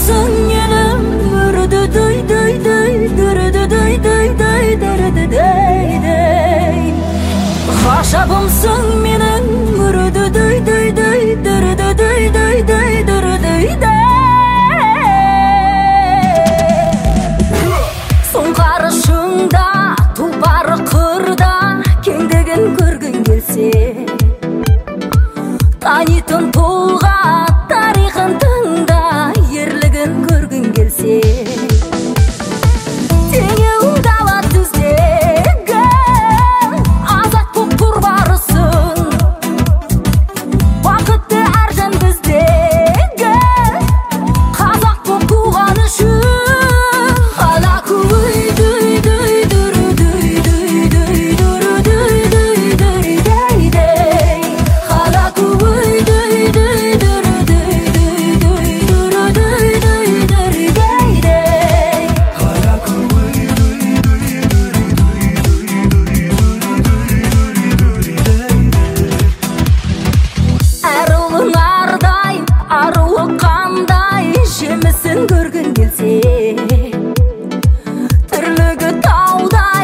қаласың менің өрді дай дай дай дай дай дай дай дай дай дай ғажабымсың менің өрді дай дай дай дай дай дай дай дай дай сұңқары шыңда тұлпары қырда кеңдігін көргің келсе танитын тұлға see. түн көргің келсе тірлігі таудай